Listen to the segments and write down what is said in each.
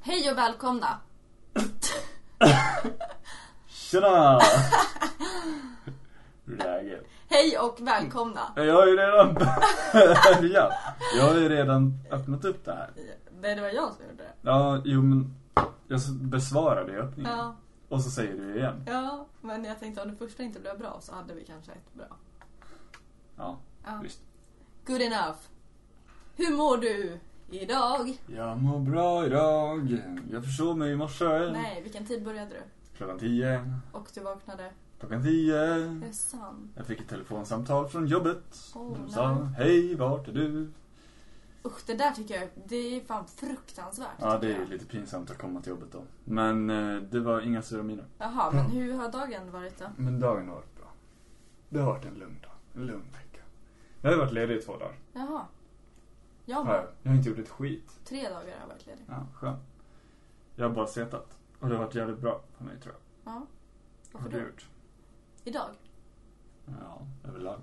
Hej och välkomna! Tjena! Hur är läget? Hej och välkomna! Jag har ju redan börjat. Jag har ju redan öppnat upp det här. Nej, det var jag som gjorde det. Ja, jo men jag besvarade i öppningen. Ja, Och så säger du igen. ja, men jag tänkte om det första inte blev bra så hade vi kanske ett bra. Ja, Ja. visst. Good enough. Hur mår du idag? Jag mår bra idag. Jag försov mig i morse. Nej, vilken tid började du? Klockan tio. Och du vaknade? Klockan tio. Är det sant? Jag fick ett telefonsamtal från jobbet. Oh, De sa, nej. hej vart är du? Usch, det där tycker jag, det är fan fruktansvärt. Ja, det är jag. lite pinsamt att komma till jobbet då. Men eh, det var inga sura miner. Jaha, men hur har dagen varit då? Men dagen har varit bra. Det har varit en lugn dag. En lugn vecka. Jag har varit ledig i två dagar. Jaha. Jag Har jag. har inte gjort ett skit. tre dagar har jag varit ledig. Ja, skönt. Jag har bara setat. Och det har varit jävligt bra för mig tror jag. Ja. Varför har du då? gjort? Idag? Ja, överlag.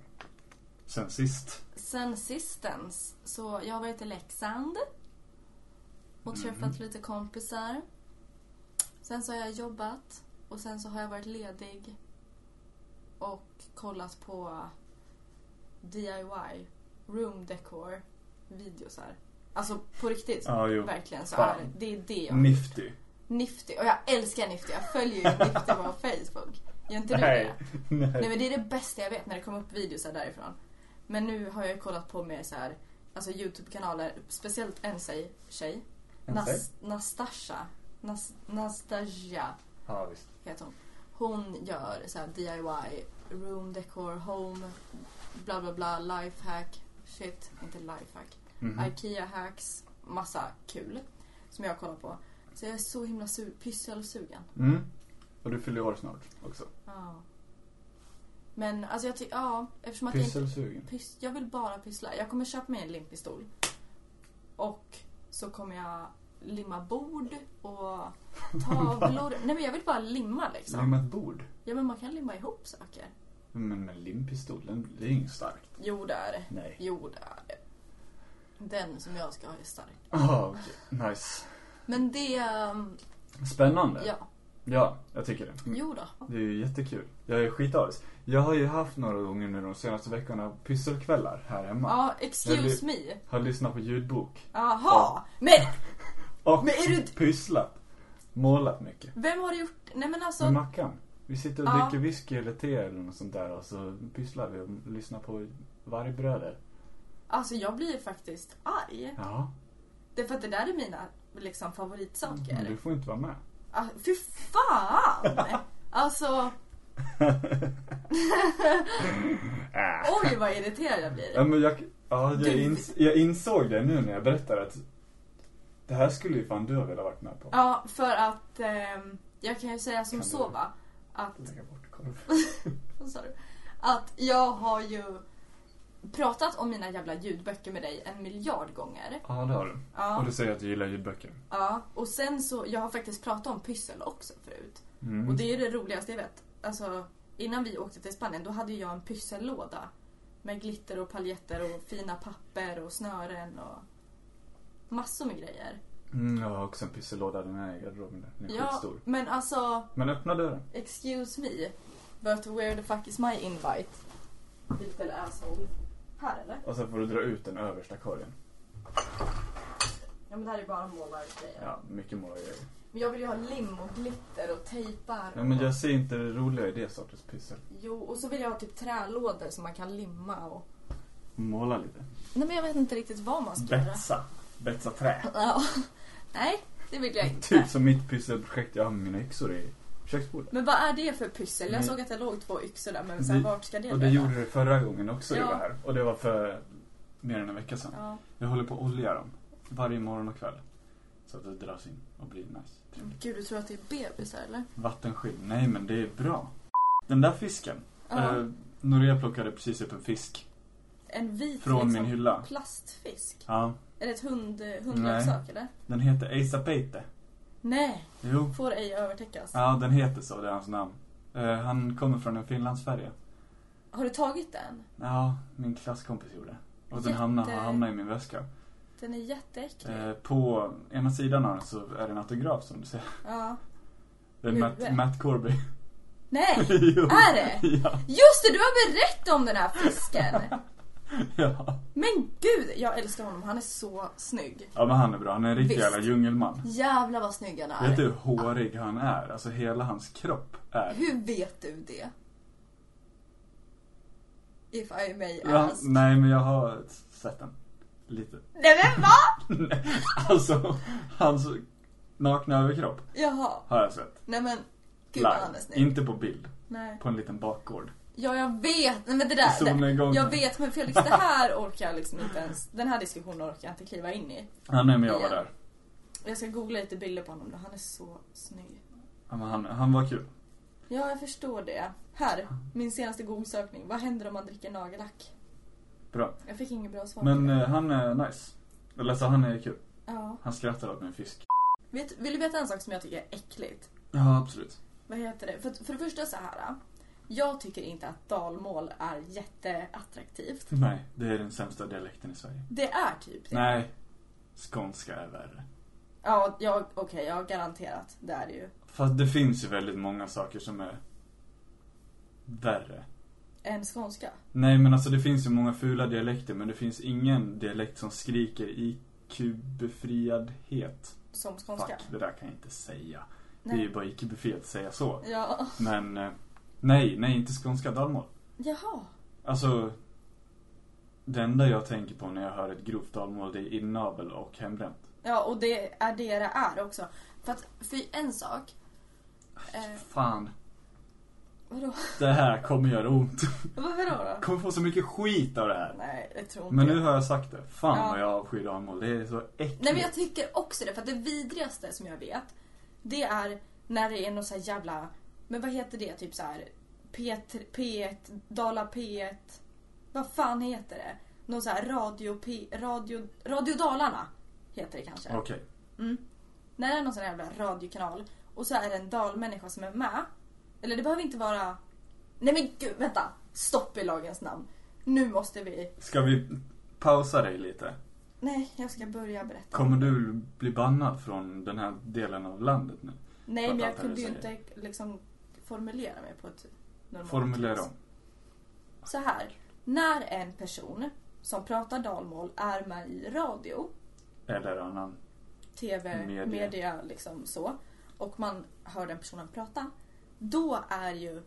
Sen sist. Sen sistens, så jag har varit i Leksand och Mhm. träffat lite kompisar. Sen så har jag jobbat och sen så har jag varit ledig och kollat på DIY, room decor, videosar. Alltså på riktigt, Ja, jo. verkligen så Fan. är det, det är det jag Nifty. Nifty. Och jag älskar Nifty. Jag följer ju Nifty på Facebook. Gör inte du Nej. det? Nej. Nej men det är det bästa jag vet när det kommer upp videos här därifrån. Men nu har jag kollat på mer så här, alltså Youtube-kanaler, speciellt en tjej, tjej Nas? Nastasha, Nas, Nastasia Ja, visst. heter hon. Hon gör så här DIY, room decor, home, bla bla bla, lifehack, shit, inte lifehack. Mhm. Ikea hacks, massa kul som jag kollar på. Så jag är så himla su- pysselsugen. Mm. Och du fyller år snart också. Ja. Men alltså jag tycker, ja, eftersom att jag Pysselsugen. Pys- jag vill bara pyssla. Jag kommer köpa mig en limpistol. Och så kommer jag limma bord och tavlor. Nej men jag vill bara limma liksom. Limma ett bord. Ja men man kan limma ihop saker. Men med limpistolen, det är inget starkt. Jo det är det. Nej. Jo det är det. Den som jag ska ha är stark. Ah, okej. Nice. Men det, um, Spännande. ja. Ja, jag tycker det. Jo då. Det är ju jättekul. Jag är skitavis. Jag har ju haft några gånger nu de senaste veckorna pysselkvällar här hemma. Ja, excuse me. Har lyssnat på ljudbok. Jaha. Men Och Men är du- pysslat. Målat mycket. vem har gjort, nej men alltså. Med Mackan. Vi sitter och Ja. dricker whisky eller te eller något sånt där och så pysslar vi och lyssnar på vargbröder. Alltså jag blir faktiskt arg. Ja, Det är för att det där är mina liksom favoritsaker. men du får inte vara med. Ah, fy fan! Alltså, oj vad irriterad jag Ja, blir. men jag, ja, jag, ins, jag insåg det nu när jag berättade att det här skulle ju fan du ha velat varit med på. Ja, för att ehm, jag kan ju säga som Kan så va. Att, Lägga bort korv. vad sa du? Att jag har ju pratat om mina jävla ljudböcker med dig en miljard gånger. Ja, det har du. Och Ja, du säger att du gillar ljudböcker. ja. Och sen så, jag har faktiskt pratat om pyssel också förut. Mm. Och det är det roligaste jag vet. Alltså, innan vi åkte till Spanien då hade jag en pyssellåda. Med glitter och paljetter och fina papper och snören och massor med grejer. Mm, jag har också en pyssellåda, är i garderoben. Den är Ja, skitstor. men alltså, Men öppna dörren. excuse me. But where the fuck is my invite? Little asshole. Här eller? Och sen får du dra ut den översta korgen. Ja men det här är bara målargrejer. Ja, mycket målargrejer. Men jag vill ju ha lim och glitter och tejpar. Ja, men jag ser inte det roliga i det sortens pyssel. Jo, och så vill jag ha typ trälådor som man kan limma och... Måla lite. Nej men jag vet inte riktigt vad man ska göra. Betsa. Betsa trä. Ja. Nej, det vill jag inte. Typ som mitt pysselprojekt jag har mina yxor i köksbordet. Men vad är det för pyssel? Jag såg att det låg två yxor där, men sen Det- vart ska det Och det gjorde det förra gången också Ja. du var här. Och det var för mer än en vecka sedan. Ja. Jag håller på att olja dem. Varje morgon och kväll. Så att det dras in och blir nice. Gud, du tror att det är bebisar eller? Vattenskinn. Nej men det är bra. Den där fisken. Ja. Eh, Noria plockade precis upp en fisk. En vit Från liksom, min hylla. plastfisk. Ja. Är det ett hund, hundleksak eller? Den heter Eisapeite. Nej, Jo. får ej övertäckas. Ja, den heter så. Det är hans namn. Eh, han kommer från en Finlandsfärja. Har du tagit den? Ja, min klasskompis gjorde. Och den Jätte- hamnade, har hamnat i min väska. Den är jätteäcklig. Eh, på ena sidan av den så är det en autograf som du ser. Ja. Det är Matt. Matt Corby. Nej! Är det? Ja. Just det, du har berättat om den här fisken! ja. Men gud, jag älskar honom. Han är så snygg. Ja men han är bra, han är en riktig Visst. jävla djungelman. Jävlar vad snygg han är. Vet du hur hårig han är? Alltså hela hans kropp är. Hur vet du det? If I may Ja, ask. nej men jag har sett den. Lite. Nej men va? Nej, alltså, hans nakna överkropp Jaha. har jag sett. Nej men, gud vad han är Live. snygg. Inte på bild. Nej. På en liten bakgård. Ja jag vet, nej men det där. Det, jag vet men Felix det här orkar jag liksom inte ens, den här diskussionen orkar jag inte kliva in i. Ja, nej men jag var där. Jag ska googla lite bilder på honom då, han är så snygg. Ja, men han, han var kul. Ja jag förstår det. Här, min senaste google-sökning. Vad händer om man dricker nagellack? Bra. Jag fick inget bra svar Men eh, han är nice. Eller alltså han är kul. Ja. Han skrattar åt mig en fisk. Vet, vill du veta en sak som jag tycker är äckligt? Ja, absolut. Vad heter det? För, för det första så här. Jag tycker inte att dalmål är jätteattraktivt. Nej, det är den sämsta dialekten i Sverige. Det är typ det. Nej, skånska är värre. Ja, jag, okej, jag har garanterat. Det är det ju. Fast det finns ju väldigt många saker som är värre. En skånska. Nej men alltså det finns ju många fula dialekter men det finns ingen dialekt som skriker IQ-befriadhet. Som skånska. Fuck, det där kan jag inte säga. Det är Nej. ju bara IQ-befriat att säga så. Ja. Men eh, nej, nej inte skånska dalmål. Jaha. Alltså det enda jag tänker på när jag hör ett grovt dalmål det är inavel och hembränt. Ja, och det är det det är också. För att, för en sak. Eh, Fan, vadå? det här kommer göra ont. Varför då? då? Kommer få så mycket skit av det här. Nej, jag tror inte Men det. nu har jag sagt det. Fan Ja. vad jag avskyr dalmål. Det är så äckligt. Nej men jag tycker också det, för att det vidrigaste som jag vet Det är när det är någon så här jävla Men vad heter det? Typ så här P3, P1, Dala P1 Vad fan heter det? Någon så här radio P, radio, radio Dalarna Heter det kanske Okej. mm. När det är någon sån här jävla radiokanal Och så är det en dalmänniska som är med Eller det behöver inte vara Nej men gud, vänta! Stopp i lagens namn Nu måste vi Ska vi pausa dig lite? Nej, jag ska börja berätta Kommer du bli bannad från den här delen av landet nu? Nej, För men jag det kunde ju inte liksom formulera mig på ett normalt Formulera om. Så här. När en person som pratar dalmål är med i radio, Eller annan. tv, Media. media, liksom så. Och man hör den personen prata. Då är ju...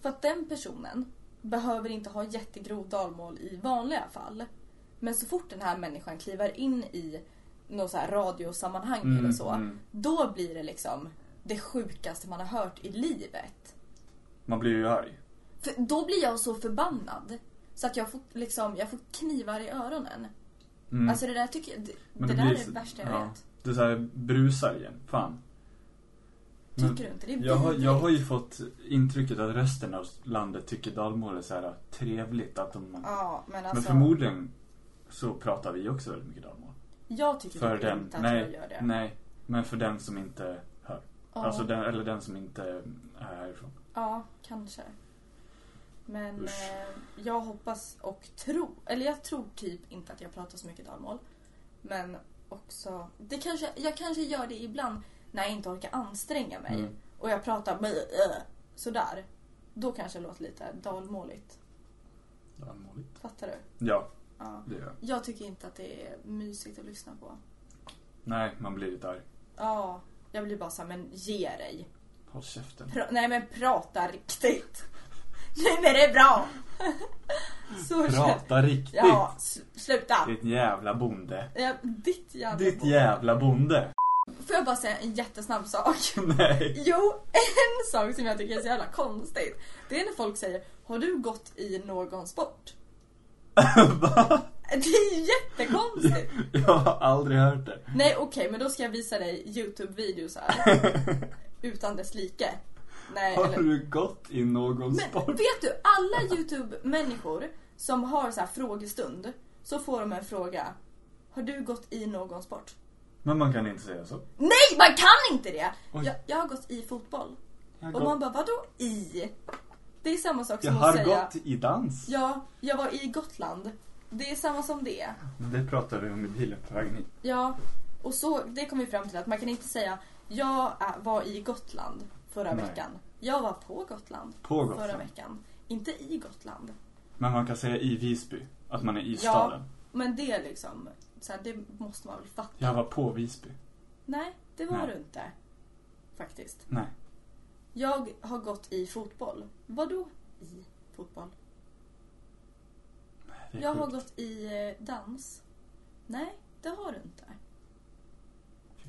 För att den personen behöver inte ha jättegrov dalmål i vanliga fall. Men så fort den här människan kliver in i något så här radiosammanhang Mm, eller så. mm. Då blir det liksom det sjukaste man har hört i livet. Man blir ju arg. För då blir jag så förbannad. Så att jag får, liksom, jag får knivar i öronen. Mm. Alltså det där tycker jag, det, det, det där blir är det värsta jag ja. vet. Det så här brusar igen. Fan. Men Tycker du inte? Det är Jag har, jag har ju fått intrycket att resten av landet tycker dalmål är så här trevligt. Att de, Ja, men alltså. Men förmodligen så pratar vi också väldigt mycket dalmål. Jag tycker För den, inte att jag nej, gör det. nej. Men för den som inte. Ja, Alltså den, eller den som inte är härifrån. ja, kanske. Men eh, jag hoppas och tror, eller jag tror typ inte att jag pratar så mycket dalmål. Men också, det kanske, jag kanske gör det ibland när jag inte orkar anstränga mig. Mm. Och jag pratar med, äh, sådär. Då kanske det låter lite dalmåligt. Dalmåligt. Fattar du? Ja, Ja. det gör jag. Jag tycker inte att det är mysigt att lyssna på. Nej, man blir lite arg. Ja, jag blir bara såhär, men ge dig. Håll käften. Pra- nej men prata riktigt. Nej men det är bra. Så Prata riktigt. Ja, sluta. Ditt jävla bonde. Ja, ditt jävla Ditt jävla bonde. Får jag bara säga en jättesnabb sak? Nej. Jo, en sak som jag tycker är så jävla konstigt. Det är när folk säger, har du gått i någon sport? Va? Det är ju jättekonstigt. Jag har aldrig hört det. Nej okej, men då ska jag visa dig Youtube-videos här. Utan dess like. Nej, Har eller... du gått i någon Men sport? vet du, alla Youtube-människor som har så här frågestund, så får de en fråga. Har du gått i någon sport? Men man kan inte säga så. Nej, man kan inte det! Jag, jag har gått i fotboll. Jag har, Och gått, man bara, vadå i? Det är samma sak jag som har att säga... gått i dans. Ja, jag var i Gotland. Det är samma som det. Det pratade vi om i bilen på vägen hit. Ja, och så, det kom vi fram till att man kan inte säga jag var i Gotland förra Nej. veckan. Jag var på Gotland På förra Gotland. veckan. Inte i Gotland. Men man kan säga i Visby. Att man är i Ja. staden. Men det liksom, så här, det måste man väl fatta. Jag var på Visby. Nej, det var Nej. du inte. Faktiskt. Nej. Jag har gått i fotboll. Vadå i fotboll? Jag har gått i eh, dans. Nej, det har du inte.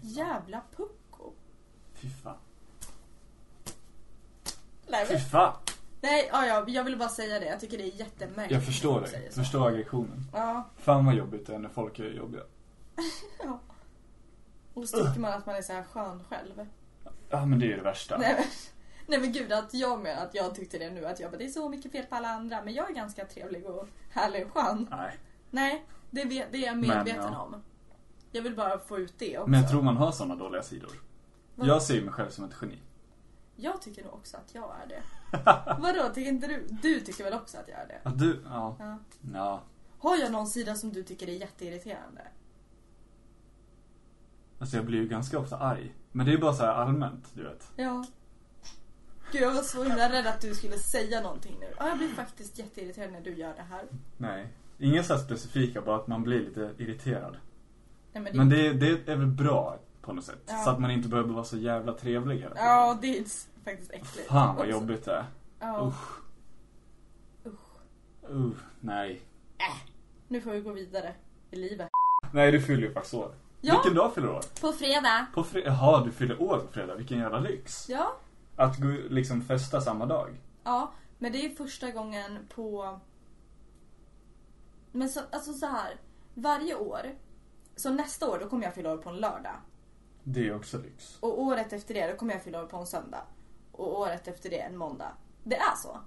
Jävla pucko. Fy fan. Nej, Fy men- fan. Nej ja, ja, jag ville bara säga det. Jag tycker det är jättemärkligt. Jag förstår när dig. säger Jag förstår aggressionen. Ja, Fan vad jobbigt det är när folk är jobbiga. och så tycker man att man är så här skön själv. Ja men det är ju det värsta. Nej, men, nej men gud, att jag menar att jag tyckte det nu. Att jag bara, det är så mycket fel på alla andra. Men jag är ganska trevlig och härlig och skön. Nej. Nej, det, vet, det är jag Men, medveten ja. om. Jag vill bara få ut det också. Men jag tror man har såna dåliga sidor. Vad- Jag ser mig själv som ett geni. Jag tycker nog också att jag är det. Vadå, tycker inte du? Du tycker väl också att jag är det? Att du, ja. Ja. Ja. Har jag någon sida som du tycker är jätteirriterande? Alltså jag blir ju ganska ofta arg. Men det är bara så här allmänt, du vet. Ja. Gud, jag var så himla rädd att du skulle säga någonting nu. Ja, jag blir faktiskt jätteirriterad när du gör det här. Nej. Inga så här specifika, bara att man blir lite irriterad. Nej, men det... Men det, det är väl bra på något sätt. Ja. Så att man inte behöver vara så jävla trevlig hela tiden. Ja, det är faktiskt äckligt. Fan vad Också. jobbigt det är. Ja. Usch. Usch. Uh, nej. Nu får vi gå vidare i livet. Nej, du fyller ju faktiskt år. Ja. Vilken dag fyller du år? På fredag. På fredag? Jaha, du fyller år på fredag. Vilken jävla lyx. Ja. Att gå, liksom festa samma dag. Ja, men det är första gången på... Men så, alltså så här. Varje år. Så nästa år då kommer jag fylla år på en lördag. Det är också lyx. Och året efter det då kommer jag fylla år på en söndag. Och året efter det en måndag. Det är så.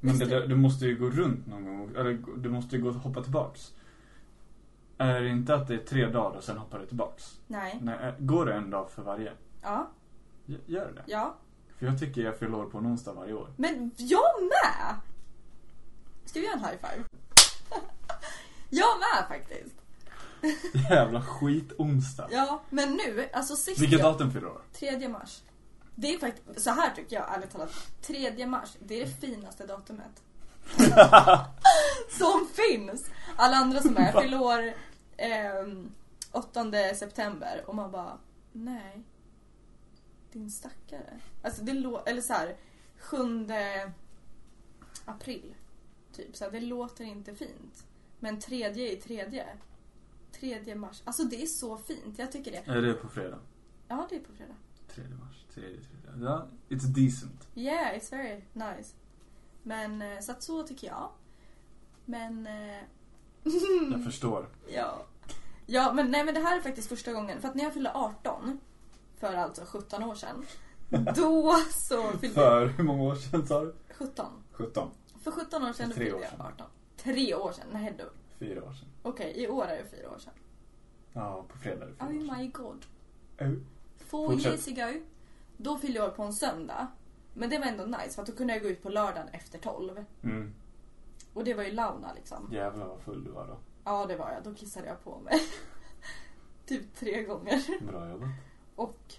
Men det, där- du måste ju gå runt någon gång. Eller du måste ju gå och hoppa tillbaks. Är det inte att det är tre dagar och sen hoppar du tillbaks? Nej. Nej, äh, går det en dag för varje? Ja. Gör det? Ja. För jag tycker jag fyller år på en onsdag varje år. Men jag med! Ska vi göra en high five? jag med faktiskt. Jävla skit onsdag. Ja, men nu, alltså sist Vilket datum fyller år? 3 mars. Det är faktiskt, så här tycker jag ärligt talat. 3 mars, det är det finaste datumet. som finns! Alla andra som är, jag fyller år ehm, 8 september och man bara, nej. Din stackare. Alltså det låter, eller så här, 7 april. Typ, så här, det låter inte fint. Men tredje är tredje. 3 mars. Alltså det är så fint, jag tycker det. Är det på fredag? Ja, det är på fredag. 3 mars. 3, 3. Ja, it's decent. Yeah, it's very nice. Men eh, så att så tycker jag. Men... eh, Jag förstår. ja. Ja, men nej men det här är faktiskt första gången. För att när jag fyllde 18, för alltså 17 år sedan. Då så fyllde För hur många år sedan sa du? 17. 17. För 17 år sedan då Tre fyllde år jag sedan. 18. Tre år sedan? Nej då. Fyra år sedan. Okej, i år är det fyra år sedan. Ja, på fredag är det fyra Oh år sedan. my god. Oh. Four Fortsätt. years ago. Då fyllde jag år på en söndag. Men det var ändå nice för att då kunde jag gå ut på lördagen efter 12. Mm. Och det var ju launa liksom. Jävlar vad full du var då. Ja, det var jag. Då kissade jag på mig. typ tre gånger. Bra jobbat. Och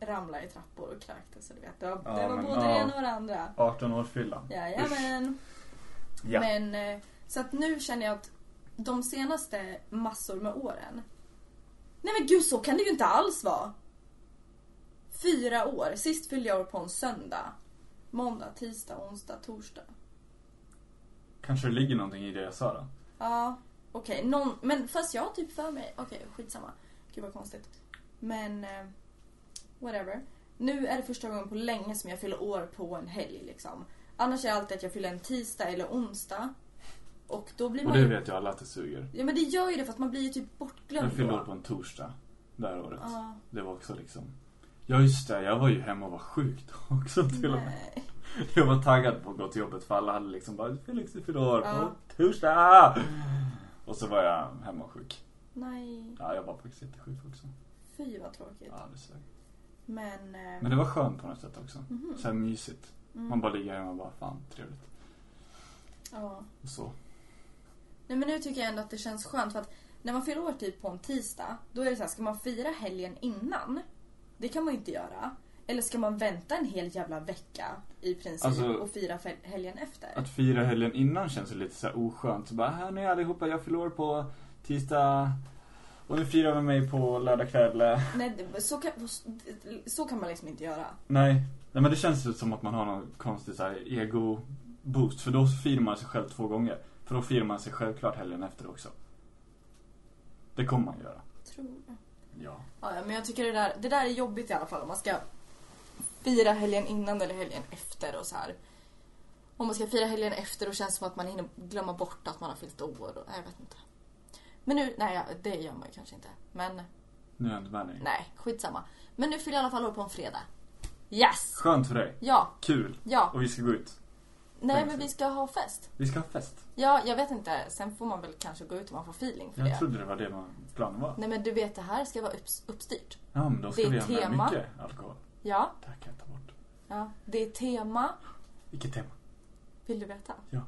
ramlade i trappor och kräktes. Du vet. Det var, Ja, det var men, både ja. det ena och det andra. 18 års fylla. Jajamän. Ja. Men eh, så att nu känner jag att de senaste massor med åren. Nej men gud, så kan det ju inte alls vara. Fyra år. Sist fyllde jag år på en söndag. Måndag, tisdag, onsdag, torsdag. Kanske det ligger någonting i det jag sa då. Ja, okej. Någon, men fast jag har typ för mig... Okej, skitsamma. Gud vad konstigt. Men... Eh, whatever. Nu är det första gången på länge som jag fyller år på en helg liksom. Annars är det alltid att jag fyller en tisdag eller onsdag. Och då blir Och man det ju... vet jag alla att det suger. Ja men det gör ju det för att man blir ju typ bortglömd Jag fyllde år på en torsdag. Det här året. Ja. Det var också liksom... Ja just det, jag var ju hemma och var sjuk då också till och med. Nej. Jag var taggad på att gå till jobbet för alla hade liksom bara Felix du fyller år på torsdag! Och så var jag hemma och sjuk. Nej. Ja, jag var faktiskt jättesjuk också. Fy vad tråkigt. Ja, det sög. Men... Eh, Men det var skönt på något sätt också. mhm. Så här mysigt. Mm. Man bara ligger hemma och bara, fan trevligt. Ja. Och så. Nej men nu tycker jag ändå att det känns skönt för att när man fyller år typ på en tisdag, då är det så här, ska man fira helgen innan? Det kan man ju inte göra. Eller ska man vänta en hel jävla vecka i princip Alltså- och fira fel- helgen efter? Att fira helgen innan känns lite så här oskönt. Så bara, här nu allihopa, jag fyller år på tisdag. Och nu firar vi mig på lördag kväll. Nej, det- så kan, så kan man liksom inte göra. Nej. Nej men det känns ju som att man har någon konstig så här ego-boost. För då firar man sig själv två gånger. För då firar man sig självklart helgen efter också. Det kommer man göra. Tror jag. Ja. Ja, ja, men jag tycker det där, det där är jobbigt i alla fall om man ska fira helgen innan eller helgen efter och så här. Om man ska fira helgen efter då känns det som att man hinner glömma bort att man har fyllt år. Och, jag vet inte. Men nu, nej det gör man ju kanske inte. Men Nu är jag inte med dig. nej, skitsamma. Men nu fyller jag i alla fall år på en fredag. Yes! Skönt för dig. Ja, Kul. ja. Och vi ska gå ut. Nej men vi ska ha fest. Vi ska ha fest. Ja, jag vet inte. Sen får man väl kanske gå ut om man får feeling för Jag det. trodde det var det man- planen var. Nej men du vet, det här ska vara upps- uppstyrt. Ja men då ska Det är vi ha med mycket alkohol. Ja, Det här kan jag ta bort. ja. Det är tema. Vilket tema? Vill du veta? Ja.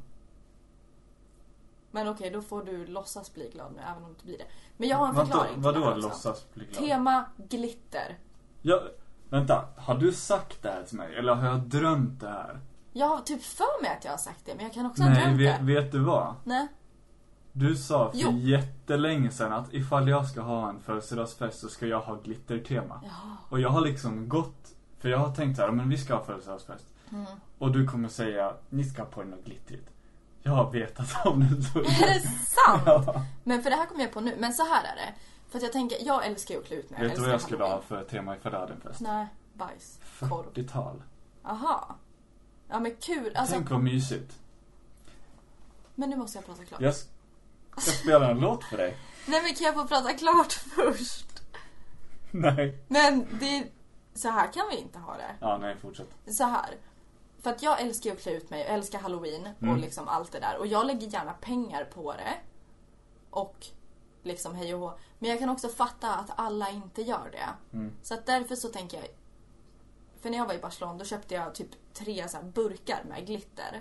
Men okej, då får du låtsas bli glad nu, även om du inte blir det. Men jag har en förklaring Vadå, till vadå det här också. låtsas bli glad? Tema glitter. Ja, vänta. Har du sagt det här till mig? Eller har jag drömt det här? Jag har typ för mig att jag har sagt det, men jag kan också ha Nej, drömt vet, det. vet du vad? Nej. Du sa för Jo. jättelänge sedan att ifall jag ska ha en födelsedagsfest så ska jag ha glittertema. Ja. Och jag har liksom gått, för jag har tänkt så här, men vi ska ha födelsedagsfest. Mm. Och du kommer säga, ni ska ha på er något glittrigt. Jag har vetat om det så Är det sant? Ja. Men för det här kommer jag på nu. Men så här är det. För att jag tänker, jag älskar ju att klä ut mig. Vet du vad jag skulle ha för tema ifall jag hade en fest? Nej, bajs. Korv. 40-tal. Aha. Ja men kul. Alltså, Tänk vad mysigt. men nu måste jag prata klart. Jag ska spela en låt för dig. Nej men kan jag få prata klart först? Nej. Men det... Så här kan vi inte ha det. Ja, nej, fortsätt. så här. För att jag älskar ju att klä ut mig, jag älskar halloween och Mm. liksom allt det där. Och jag lägger gärna pengar på det. Och liksom hej och hå. Men jag kan också fatta att alla inte gör det. Mm. Så att därför så tänker jag... För när jag var i Barcelona då köpte jag typ tre så burkar med glitter.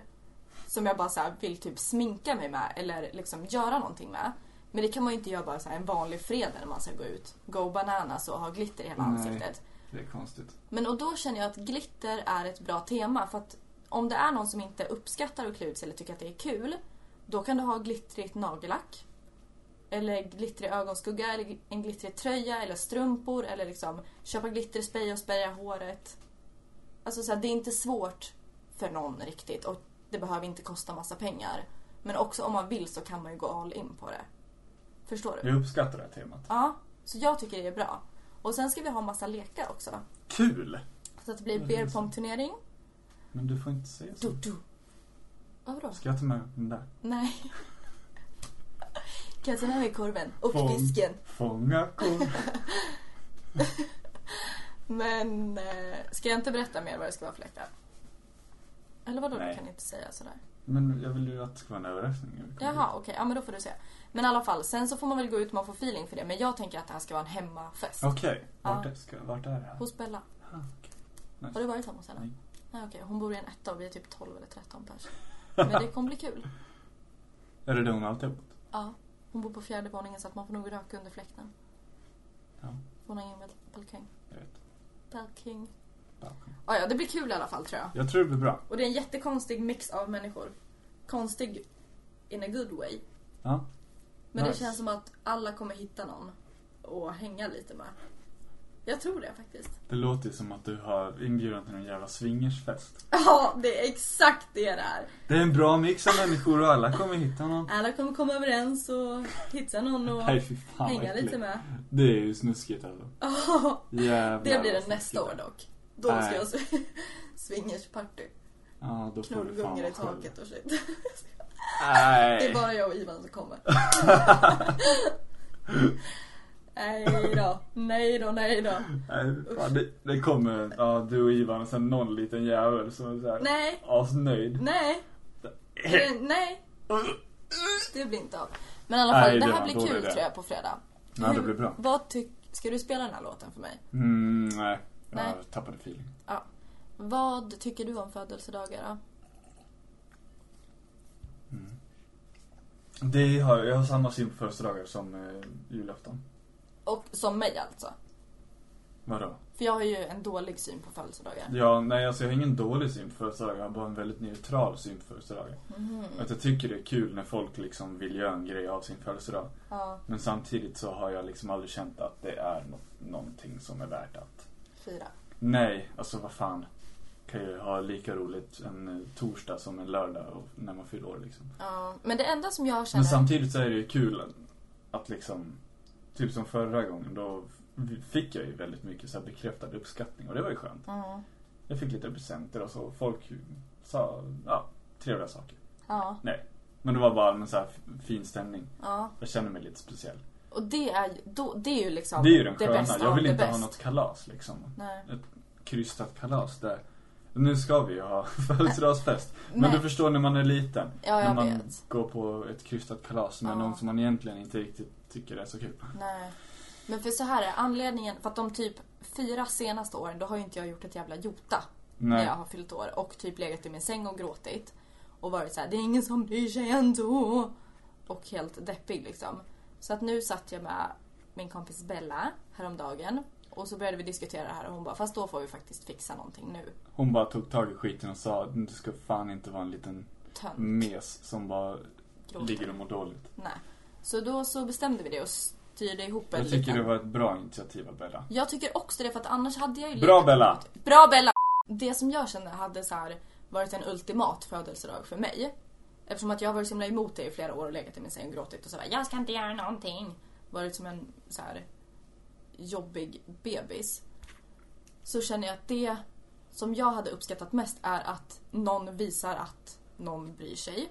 Som jag bara så vill typ sminka mig med eller liksom göra någonting med. Men det kan man ju inte göra bara så en vanlig fredag när man ska gå ut. Go bananas och ha glitter i hela Nej. ansiktet. Det är konstigt. Men och då känner jag att glitter är ett bra tema för att om det är någon som inte uppskattar att klä ut sig eller tycker att det är kul då kan du ha glittrigt nagellack eller glittrig ögonskugga eller en glittrig tröja eller strumpor eller liksom köpa glitterspray och spraya håret. Alltså så här, det är inte svårt för någon riktigt och det behöver inte kosta massa pengar. Men också om man vill så kan man ju gå all in på det. Förstår du? Jag uppskattar det här temat. Ja, så jag tycker det är bra. Och sen ska vi ha massa lekar också. Kul! Så att det blir beer pong-turnering. Men du får inte säga så. Du, du. Vadå? Ska jag ta med den där? Nej. Kan jag ta med mig korven? Och Fång. fisken. Fånga korv. Men eh, ska jag inte berätta mer vad det ska vara för lekar? Eller vadå, Nej. du kan inte säga sådär. Men jag vill ju att det ska vara en överraskning. Jaha, okej. Ja men då får du se. Men i alla fall, sen så får man väl gå ut om man får feeling för det. Men jag tänker att det här ska vara en hemmafest. Okej, vart, Ja. ska- vart är det här? Hos Bella. Ah. Har Nice. du varit hemma hos henne? Nej. Nej okej, hon bor i en etta och vi är typ 12 eller 13 pers. Men det kommer bli kul. Är det där hon alltid har bott? Ja. Hon bor på fjärde våningen så att man får nog röka under fläkten. Ja, Hon har ingen bal- balkong. jag vet. Balkong. Balkong. Ja, det blir kul i alla fall tror jag. Jag tror det blir bra. Och det är en jättekonstig mix av människor. Konstig in a good way. Ja. Men det Nice. känns som att alla kommer hitta någon och hänga lite med. Jag tror det faktiskt. Det låter ju som att du har inbjudan till en jävla swingersfest. Ja, det är exakt det det är. Det är en bra mix av människor och alla kommer hitta någon. Alla kommer komma överens och hitta någon och Nej hänga äckligt. lite med. Det är ju snuskigt alltså. Ja, det blir det nästa år dock. Då ska jag swingersparty. Ja, då får Knullgungor i taket och shit. Nej. Det är bara jag och Ivan som kommer. nej då, nej då, nej då. Nej, fan, det, det kommer, ja du och Ivan och sen någon liten jävel som är såhär Nej, asnöjd. nej, det, nej. Det blir inte av. Men i alla fall, Nej, det det här blir kul tror jag på fredag. Ja, det blir bra. Vad tyck, ska du spela den här låten för mig? Mm, nej. Jag Nej. tappade feeling. Vad tycker du om födelsedagar då? Det har, jag har samma syn på födelsedagar som eh, julafton. Och som mig alltså. Vadå? För jag har ju en dålig syn på födelsedagar. Ja, nej alltså jag har ingen dålig syn på födelsedagar. Jag har bara en väldigt neutral syn på födelsedagar. Mhm. Att jag tycker det är kul när folk liksom vill göra en grej av sin födelsedag. Ja, Men samtidigt så har jag liksom aldrig känt att det är nå- någonting som är värt att... fyra. Nej, alltså vad fan. Kan ju ha lika roligt en eh, torsdag som en lördag när man fyller år liksom. Ja, men det enda som jag känner... Men samtidigt så är det ju kul att liksom, typ som förra gången, då fick jag ju väldigt mycket så här bekräftad uppskattning och det var ju skönt. Mm. Jag fick lite presenter och så, folk sa, ja, trevliga saker. Ja, Men det var bara en så fin stämning. ja. Jag känner mig lite speciell. Och det är, då, det är ju liksom Det är ju den det sköna. bästa Jag vill inte ha något kalas liksom. Nej. Krystat kalas där. Nu ska vi ju ha födelsedagsfest. Men du förstår när man är liten. Ja, när jag man vet. går på ett krystat kalas med Ja. någon som man egentligen inte riktigt tycker är så kul. Nej. Men för så här är anledningen, för att de typ fyra senaste åren, då har ju inte jag gjort ett jävla jota när Nej. jag har fyllt år och typ legat i min säng och gråtit. Och varit så här: det är ingen som bryr sig ändå. Och helt deppig liksom. Så att nu satt jag med min kompis Bella häromdagen. Och så började vi diskutera det här och hon bara, fast då får vi faktiskt fixa någonting nu. Hon bara tog tag i skiten och sa du ska fan inte vara en liten Tönt. mes som bara Gråter. ligger och mår dåligt. Nej. Så då så bestämde vi det och styrde ihop en Jag tycker liten... det var ett bra initiativ av Bella. Jag tycker också det för att annars hade jag ju Bra, Bella! Bra Bella! Det som jag kände hade så här varit en ultimat födelsedag för mig. Eftersom att jag har varit så himla emot det i flera år och legat i min säng och gråtit och sådär. Jag ska inte göra någonting. Varit som en så här jobbig bebis. Så känner jag att det som jag hade uppskattat mest är att någon visar att någon bryr sig.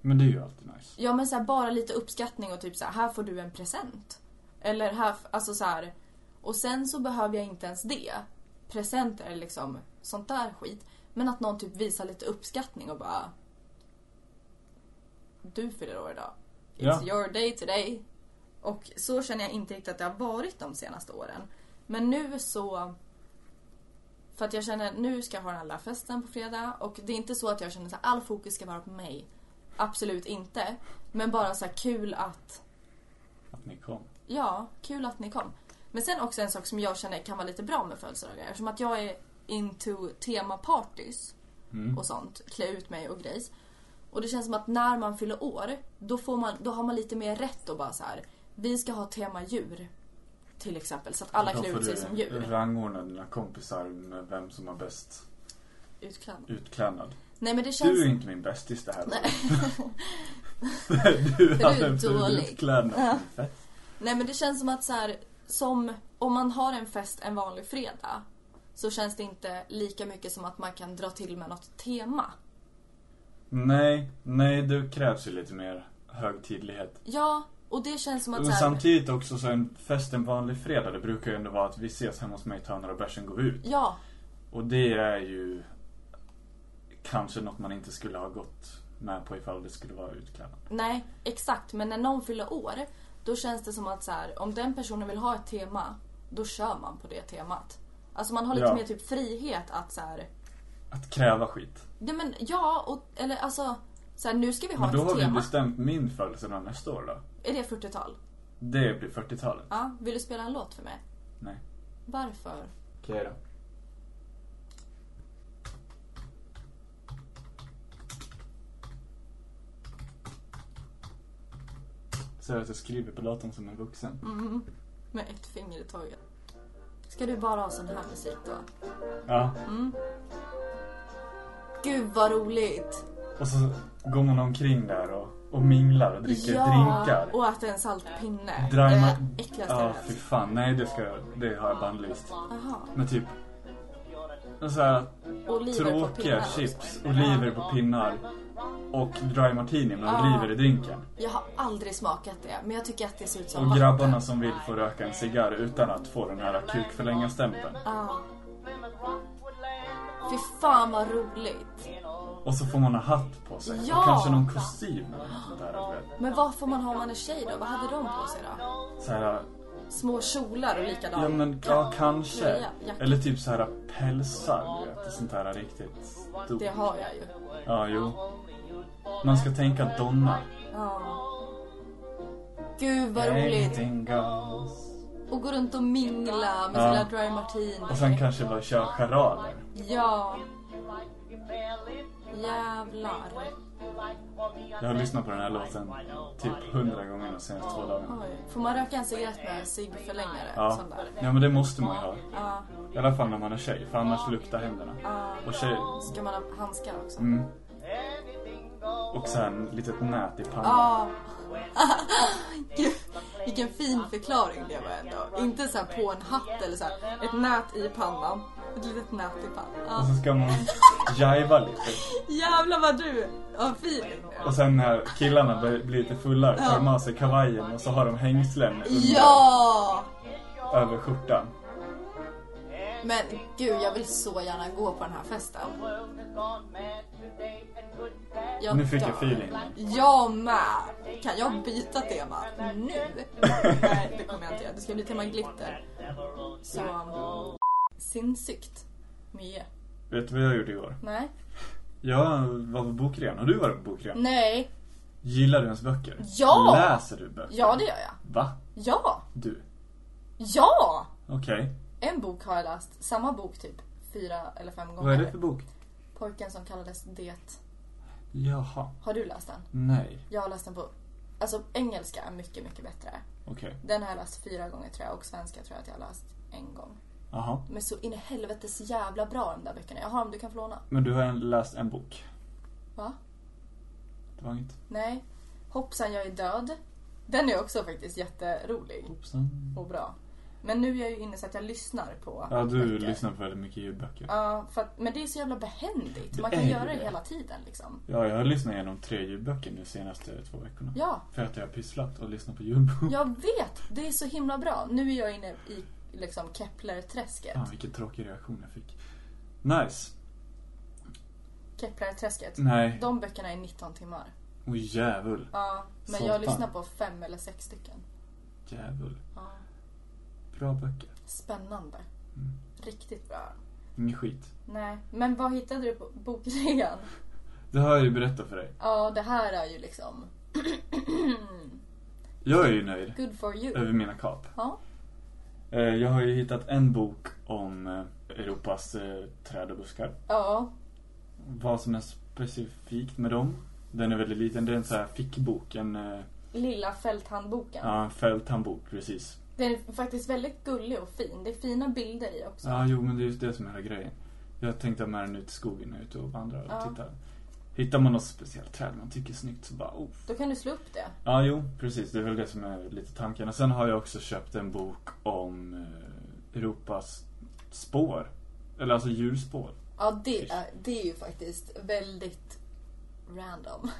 Men det är ju alltid nice. Ja men så här, bara lite uppskattning och typ så här, här får du en present. Eller här, alltså så här. Och sen så behöver jag inte ens det. Presenter eller liksom sånt där skit. Men att någon typ visar lite uppskattning och bara Du fyller år idag. It's Ja. your day today. Och så känner jag inte riktigt att det har varit de senaste åren. Men nu så för att jag känner, nu ska jag ha den här festen på fredag och det är inte så att jag känner att all fokus ska vara på mig. Absolut inte. Men bara så här kul att, Att ni kom. ja, kul att ni kom. Men sen också en sak som jag känner kan vara lite bra med födelsedagar. Eftersom att jag är into temapartys Mm. och sånt. Klä ut mig och grejs. Och det känns som att när man fyller år, då, får man, då har man lite mer rätt att bara så här. Vi ska ha tema djur. Till exempel. Så att alla Då klär får ut sig du som djur. rangordna dina kompisar med vem som har bäst Utklädd. utklädnad. Nej men det känns... Du är inte min bästis det här Nej. Du hade en dålig. utklädnad. Ja. Nej men det känns som att så här, som om man har en fest en vanlig fredag så känns det inte lika mycket som att man kan dra till med något tema. Nej, nej det krävs ju lite mer högtidlighet. Ja, och det känns som att så här, samtidigt också så en fest en vanlig fredag, det brukar ju ändå vara att vi ses hemma hos mig, tar några bärs, sen går vi ut. Ja, Och det är ju kanske något man inte skulle ha gått med på ifall det skulle vara utklädnad. nej, exakt. Men när någon fyller år, då känns det som att så här, om den personen vill ha ett tema, då kör man på det temat. Alltså man har lite Ja. mer typ frihet att så här, Att kräva skit. Ja men ja, och, eller alltså, så här, nu ska vi ha Men då ett har vi tema. bestämt min födelsedag nästa år då. Är det 40-tal? Det blir 40-talet. Ja, vill du spela en låt för mig? Nej. Varför? Okej då. Så att jag skriver på datorn som en vuxen. Mm. Med ett finger i taget. Ska du bara ha sån här musik då? Ja. Gud vad roligt! Och så går man omkring där och, och minglar och dricker drinkar. och äter en saltpinne. Drar det äckligaste Ja, fy fan. Nej, det ska det har jag bannlyst. Men typ så här, tråkiga chips, oliver på pinnar och dry martini med Ja. oliver i drinken. Jag har aldrig smakat det, men jag tycker att det ser ut som Och vatten. grabbarna som vill få röka en cigarr utan att få den här kukförlängarstämpeln. Ja. Fy fan vad roligt. Och så får man ha hatt på sig. Ja. Och kanske någon kostym eller något sånt där. Men vad får man ha om man är tjej då? Vad hade de på sig då? Så här, Små kjolar och likadant. ja men ja, kanske. jacka. Eller typ så här pälsar, du vet. Sånt här riktigt stort. Det har jag ju. Ja, jo. Man ska tänka donna. Ja. Gud vad roligt. Och gå runt och mingla med Ja. sina dry martini. Och sen kanske bara köra charader. Ja. Jävlar. Jag har lyssnat på den här låten typ hundra gånger de senaste två dagarna. Oj. Får man röka en cigarett med ciggförlängare? Ja. Sån där. ja, men det måste man ju ha. Ja. I alla fall när man är tjej, för annars luktar händerna. ja. Och tjej... Ska man ha handskar också? Mm. Och sen litet nät i pannan. Ja. Gud, vilken fin förklaring det var ändå. Inte så på en hatt eller så här. Ett nät i pannan. Ett litet nät i pannan. Och Ja. så ska man jajva lite. Jävlar vad du har nu. Och sen när killarna blir lite fulla tar de av sig kavajen och så har de hängslen under, Ja! över skjortan. Men gud, jag vill så gärna gå på den här festen. Jag Nu fick jag feeling. Jag med! Kan jag byta tema nu? Nej, det kommer jag inte göra. Det ska bli tema glitter. Så... Sinnssykt. Mye. Vet du vad jag gjorde igår? Nej. Jag var på bokrean. Har du varit på bokrean? Nej. Gillar du ens böcker? Ja! Läser du böcker? Ja, det gör jag. Va? Ja! Du? Ja! Okej. En bok har jag läst. Samma bok typ fyra eller fem gånger. Vad är det för bok? Pojken som kallades Det. Jaha. Har du läst den? Nej. Jag har läst den på... Alltså engelska är mycket, mycket bättre. Okej. Den har jag läst fyra gånger tror jag och svenska tror jag att jag har läst en gång. Jaha. Men så in i helvetes jävla bra de där böckerna. Jag har dem du kan få låna. Men du har en- läst en bok? Va? Det var inget? Nej. Hoppsan jag är död. Den är också faktiskt jätterolig Hoppsan. och bra. Men nu är jag ju inne så att jag lyssnar på Ja, du böcker. lyssnar på väldigt mycket ljudböcker. Ja, för att, men det är så jävla behändigt. Det Man kan ju göra det det. hela tiden liksom. Ja, jag har lyssnat igenom tre ljudböcker nu senaste två veckorna. Ja, För att jag har pysslat och lyssnat på ljudbok. jag vet. Det är så himla bra. Nu är jag inne i liksom Kepler-träsket. Fan, vilken tråkig reaktion jag fick. Nice. Kepler-träsket. Nej. De böckerna är 19 timmar. Oj, djävul. Ja, men Satan. jag lyssnar på fem eller sex stycken. Djävul. Ja. Bra böcker. Spännande. Mm. Riktigt bra. Ingen skit. Nej, men vad hittade du på bokrean? Det har jag ju berättat för dig. Ja, det här är ju liksom Jag är ju nöjd good for you. över mina kap. Ja. Eh, Jag har ju hittat en bok om eh, Europas eh, träd och buskar. Ja. Vad som är specifikt med dem. Den är väldigt liten. Det är en sån här fickbok. En, Lilla fälthandboken. ja, en fälthandbok, precis. Den är faktiskt väldigt gullig och fin. Det är fina bilder i också. Ja, jo, men det är just det som är hela grejen. Jag tänkte ha med den ut i skogen och ute och vandra och Ja. titta. Hittar man något speciellt träd man tycker är snyggt så bara, oh. Då kan du slå upp det. Ja, jo, precis. Det är väl det som är lite tanken. Och sen har jag också köpt en bok om eh, Europas spår. Eller alltså djurspår. Ja, det är, det är ju faktiskt väldigt random.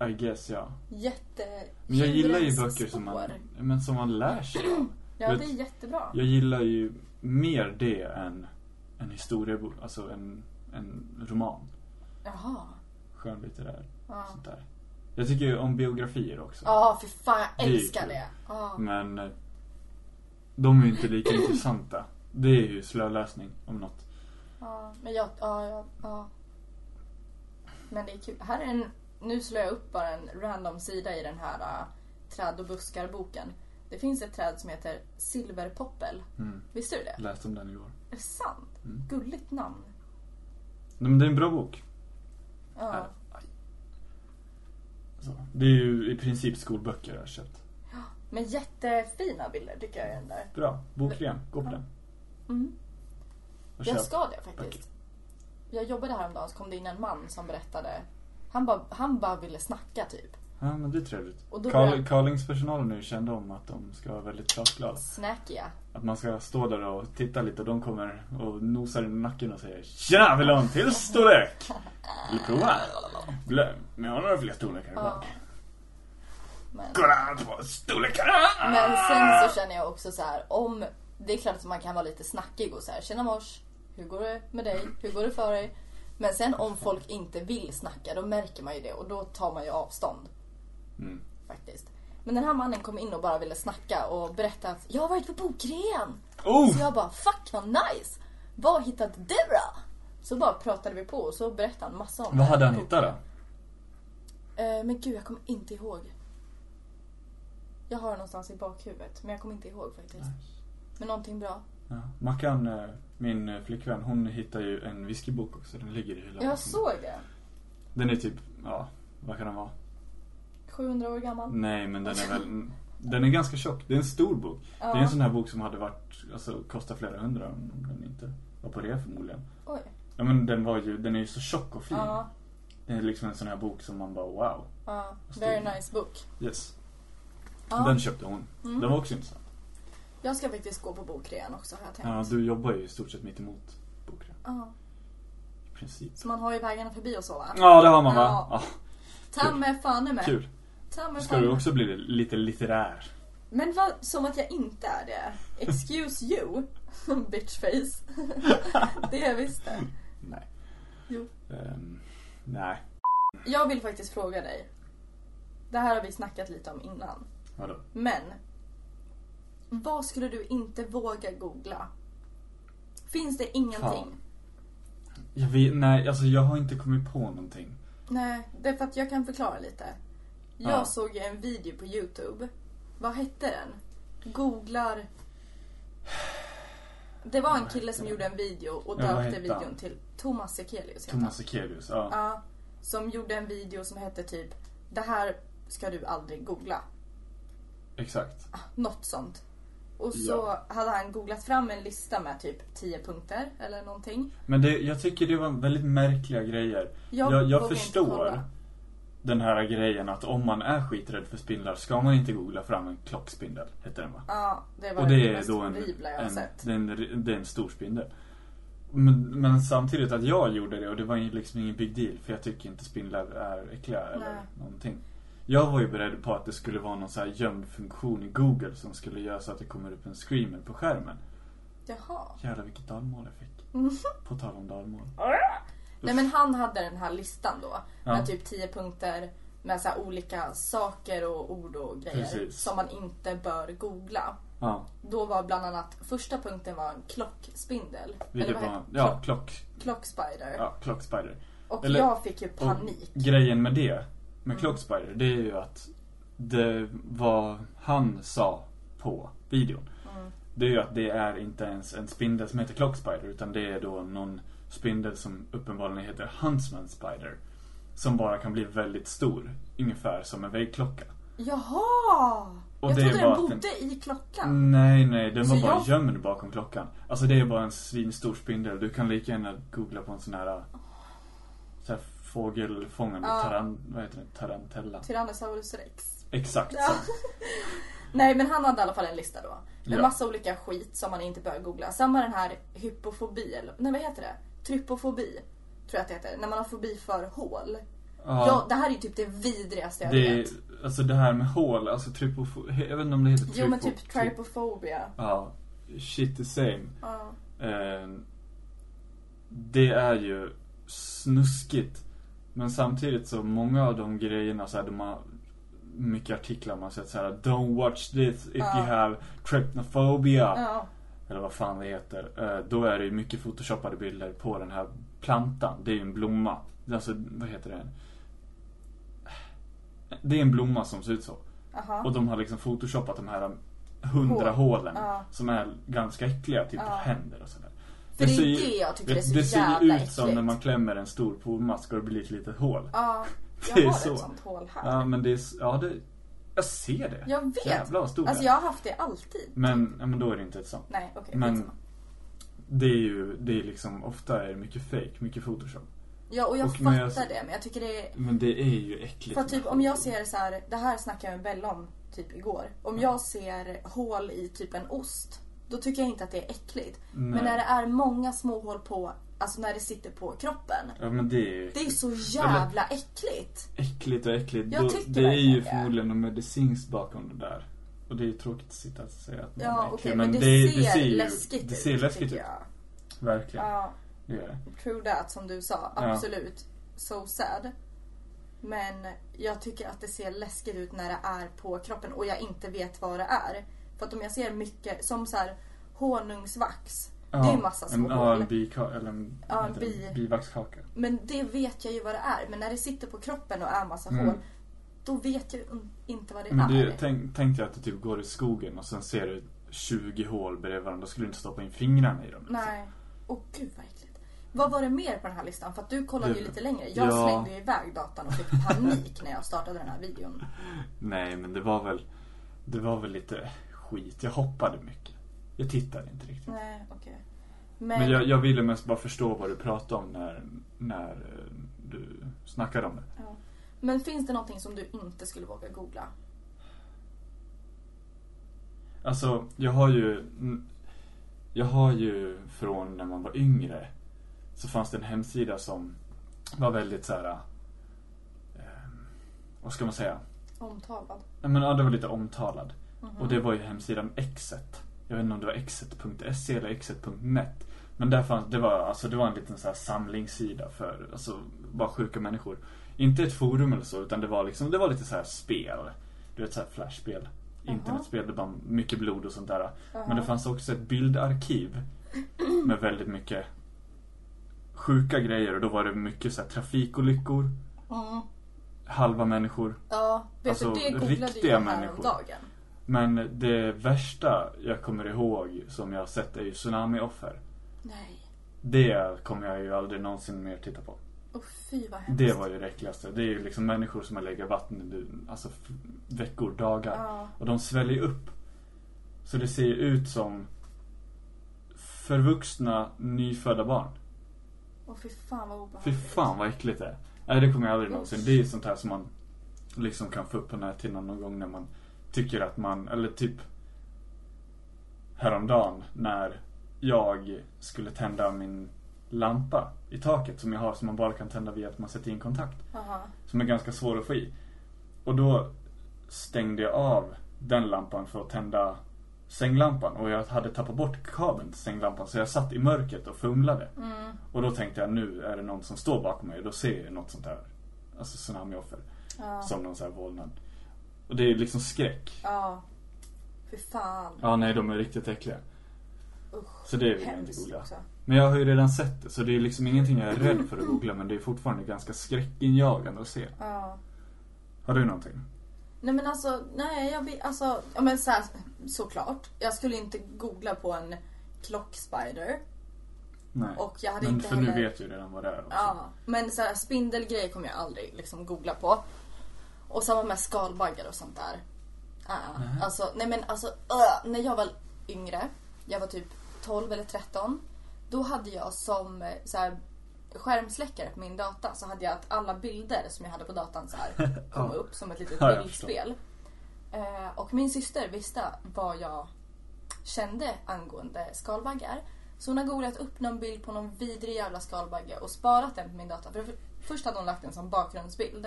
I guess, ja. Jätte... Men jag gillar ju böcker som man, men som man lär sig av. Ja, vet- det är jättebra. Jag gillar ju mer det än en historiebok, alltså en, en roman. Jaha. Skönlitterär, Ja. sånt där. Jag tycker ju om biografier också. Ja, för fan jag Det älskar kul. det. Ja. Men eh, de är ju inte lika intressanta. Det är ju slöläsning om något. Ja, men jag, ja, ja, ja. Men det är kul. Här är en, nu slår jag upp bara en random sida i den här uh, träd och buskar-boken. Det finns ett träd som heter silverpoppel. Mm. Visste du det? Läste om den igår. Är det sant? Mm. Gulligt namn. Men det är en bra bok. Ja. Äh. Så. Det är ju i princip skolböcker jag har köpt. Men jättefina bilder tycker jag i den där. Bra. Bokren. Gå på den. Mm. Jag ska det faktiskt. Jag jobbade häromdagen så kom det in en man som berättade. Han bara, han bara ville snacka typ. Ja, men det är trevligt. Började- Carlingspersonalen är ju kända om att de ska vara väldigt pratglada. Snackiga. Att man ska stå där och titta lite och de kommer och nosar i nacken och säger Tjena, vill du ha en till storlek? Vill du prova? Men jag har några fler storlekar Ja. bak. Men, Kolla på storlekarna! men sen så känner jag också så här om det är klart att man kan vara lite snackig och så här tjena mors, hur går det med dig? Hur går det för dig? Men sen om folk inte vill snacka då märker man ju det och då tar man ju avstånd Mm. faktiskt. Men den här mannen kom in och bara ville snacka och berätta att jag har varit på bokrean. Oh! Så jag bara fuck vad nice! Vad hittade du då? Så bara pratade vi på och så berättade han massa om Vad hade han hittat då? Eh, men gud, jag kommer inte ihåg. Jag har det någonstans i bakhuvudet, men jag kommer inte ihåg faktiskt. Men någonting bra. Ja. Mackan, eh, min eh, flickvän, hon hittar ju en whiskybok också. Den ligger i hyllan. Jag såg det. Den är typ, ja, vad kan den vara? 700 år gammal. Nej, men den är väl, den är ganska tjock. Det är en stor bok. Ja. Det är en sån här bok som hade varit, alltså kostat flera hundra om den inte var på det förmodligen. Oj. Ja men den var ju, den är ju så tjock och fin. Ja, Det är liksom en sån här bok som man bara wow. ja. Very nice book. Yes. Ja. Den köpte hon. Mm. Den var också intressant. Jag ska faktiskt gå på bokrean också har jag tänkt. Ja, du jobbar ju i stort sett mitt emot boken. Ja. I princip. Så man har ju vägarna förbi och så va? Ja, det har man va? Ja. Ta mig fan med. kul. Ta mig Ska fan du med. också bli lite litterär? Men vad, som att jag inte är det. Excuse you, bitchface. det är jag visst det. Nej. Jo. Ehm, nej. Jag vill faktiskt fråga dig. Det här har vi snackat lite om innan. Vadå? Men. Vad skulle du inte våga googla? Finns det ingenting? Fan. Jag vet, nej, alltså jag har inte kommit på någonting. Nej, det är för att jag kan förklara lite. Jag Ja. såg ju en video på Youtube. Vad hette den? Googlar... Det var en kille som gjorde en video och Ja, döpte videon till Thomas Sekelius. Thomas Ekelius, ja. Ja, som gjorde en video som hette typ Det här ska du aldrig googla. Exakt. Ah, Något sånt. Och så Ja. hade han googlat fram en lista med typ 10 punkter eller någonting. Men det, jag tycker det var väldigt märkliga grejer. Jag, jag, inte förstår den här grejen att om man är skiträdd för spindlar ska man inte googla fram en klockspindel, heter den va? Ja, det var Och det, det är mest då en, jag har en, sett. det är en, det är en stor spindel. Men, men samtidigt att jag gjorde det och det var liksom ingen big deal för jag tycker inte spindlar är äckliga eller Nej. någonting. Jag var ju beredd på att det skulle vara någon så här gömd funktion i Google som skulle göra så att det kommer upp en screamer på skärmen. Jaha. Jävlar vilket dalmål jag fick. Mhm. På tal om dalmål. Nej men han hade den här listan då. Ja. Med typ 10 punkter med så olika saker och ord och grejer. Precis. Som man inte bör googla. Ja, Då var bland annat första punkten var en klockspindel. vilket var, ja, klock- klock, klockspider. ja, klockspider. Och Eller- jag fick ju panik. grejen med det, med. Clockspider, det är ju att det vad han sa på videon. Mm. Det är ju att det är inte ens en spindel som heter Clockspider utan det är då någon spindel som uppenbarligen heter Huntsman Spider. Som bara kan bli väldigt stor, ungefär som en väggklocka. Jaha! Och jag det trodde den bodde den- i klockan. Nej, nej, den Så var bara jag- gömd bakom klockan. Alltså det är bara en svinstor spindel. Du kan lika gärna googla på en sån här, fågelfångande Ja. taran, vad heter det? Tarantella. Tyrannosaurus rex. Exakt Ja. Nej men han hade i alla fall en lista då. Med Ja. massa olika skit som man inte bör googla. Samma den här hypofobi, eller nej vad heter det? Trypofobi. Tror jag att det heter. När man har fobi för hål. Ja. Ja, det här är ju typ det vidrigaste jag Det vet. alltså det här med hål, alltså trypofo... Jag vet inte om det heter Jo men typ trypophobia. Ja, shit the same. Ja. Eh, det är ju snuskigt. Men samtidigt så många av de grejerna så här, de har mycket artiklar man sett så här Don't watch this if Ja. you have trypnophobia. ja. Eller vad fan det heter. Eh, då är det ju mycket photoshoppade bilder på den här plantan. Det är ju en blomma. Alltså, vad heter det? Det är en blomma som ser ut så. Aha. Och de har liksom photoshoppat de här hundra Hål. hålen Ja. som är ganska äckliga, typ på händer och sådär. För det är ser ju ju- det jag tycker det, är så det ser jävla ju ut äckligt. som när man klämmer en stor poolmask och det blir ett litet hål. Ja, Det är jag har så. ett sånt hål här. Ja men det är, ja det, jag ser det. Jag vet. Jävlar vad stor Alltså är. jag har haft det alltid. Men, ja, men då är det inte ett sånt. Nej okej, Men skitsamma. det är ju, det är liksom, ofta är det mycket fake, mycket photoshop. Ja och jag och fattar jag- det men jag tycker det är Men det är ju äckligt. För typ om jag ser så här, det här snackade jag med Bella om typ igår. Om jag ser hål i typ en ost, då tycker jag inte att det är äckligt. Nej. Men när det är många små hål på, alltså när det sitter på kroppen. Ja men det är Det är så jävla äckligt. äckligt och äckligt. Jag Då, tycker det är ju det. förmodligen något medicinskt bakom det där. Och det är ju tråkigt att sitta och säga att man Ja är okej äcklig, men, det, ser ju, läskigt det ut. ser läskigt ut. Verkligen. Ja, Det gör det. true that som du sa. Ja. Absolut. So sad. Men jag tycker att det ser läskigt ut när det är på kroppen och jag inte vet vad det är. För att om jag ser mycket, som så här honungsvax. Ja, det är massa små en, ja, hål. en bika, eller en, Ja, en bi- bivaxkaka. Men det vet jag ju vad det är. Men när det sitter på kroppen och är massa Mm. hål. Då vet jag ju inte vad det Men är. det, tänk, tänk dig att du typ går i skogen och sen ser du 20 hål bredvid varandra. Då skulle du inte stoppa in fingrarna i dem. liksom. Nej. Åh gud vad äckligt. Vad var det mer på den här listan? För att du kollade Det- ju lite längre. Jag Ja. slängde ju iväg datan och fick panik när jag startade den här videon. Nej, men det var väl Det var väl lite skit. Jag hoppade mycket. Jag tittade inte riktigt. Nej, okej. Men, Men jag, jag ville mest bara förstå vad du pratade om när, när eh, du snackade om det. ja. men finns det någonting som du inte skulle våga googla? Alltså, jag har ju Jag har ju från när man var yngre Så fanns det en hemsida som Var väldigt så här. Eh, vad ska man säga? Omtalad. Ja, men, ja, det var lite omtalad. Mhm. Och det var ju hemsidan Exet. Jag vet inte om det var exet.se eller exet.net. Men där fanns, det var, alltså, det var en liten så här samlingssida för alltså, bara sjuka människor. Inte ett forum eller så, utan det var liksom, det var lite så här spel. Du vet så här flashspel. Internetspel, det var mycket blod och sånt där. Men det fanns också ett bildarkiv med väldigt mycket sjuka grejer och då var det mycket så här trafikolyckor, Mm. halva människor. Ja, Alltså, riktiga människor. häromdagen. Men det värsta jag kommer ihåg som jag har sett är ju tsunamioffer. Nej. Det kommer jag ju aldrig någonsin mer titta på. Åh fy vad hemskt. Det var ju det äckligaste. Det är ju liksom människor som har legat i vatten i alltså veckor, dagar. Ja. Och de sväljer upp. Så det ser ju ut som förvuxna nyfödda barn. Åh fy fan vad Fy obehagligt. fan vad äckligt det är. Nej det kommer jag aldrig någonsin. Det är ju sånt här som man liksom kan få upp på näthinnan någon gång när man tycker att man, eller typ häromdagen när jag skulle tända min lampa i taket som jag har som man bara kan tända via att man sätter in kontakt. Aha. Som är ganska svår att få i. Och då stängde jag av den lampan för att tända sänglampan och jag hade tappat bort kabeln till sänglampan så jag satt i mörkret och fumlade. Mm. Och då tänkte jag nu är det någon som står bakom mig och då ser jag något sånt här. Alltså tsunamioffer. Ja. Som någon sån här vålnad. Och det är liksom skräck. Ja. Fy fan. Ja nej de är riktigt äckliga. Usch. Så det vill jag inte googla. också. Men jag har ju redan sett det så det är liksom ingenting jag är rädd för att googla men det är fortfarande ganska skräckinjagande att se. Ja. Har du någonting? Nej men alltså, nej jag vill, alltså, ja men så här, såklart. Jag skulle inte googla på en klockspider. Nej. Och jag hade men inte för heller... nu vet ju redan vad det är också. Ja, men så här, spindelgrejer kommer jag aldrig liksom googla på. Och samma med skalbaggar och sånt där. Uh, Nej. Alltså, nej men alltså, uh, när jag var yngre, jag var typ 12 eller 13. Då hade jag som eh, så här, skärmsläckare på min data så hade jag att alla bilder som jag hade på datan så här kom upp som ett litet bildspel. Eh, och min syster visste vad jag kände angående skalbaggar. Så hon har googlat upp någon bild på någon vidrig jävla skalbagge och sparat den på min data. För först hade hon lagt en som bakgrundsbild.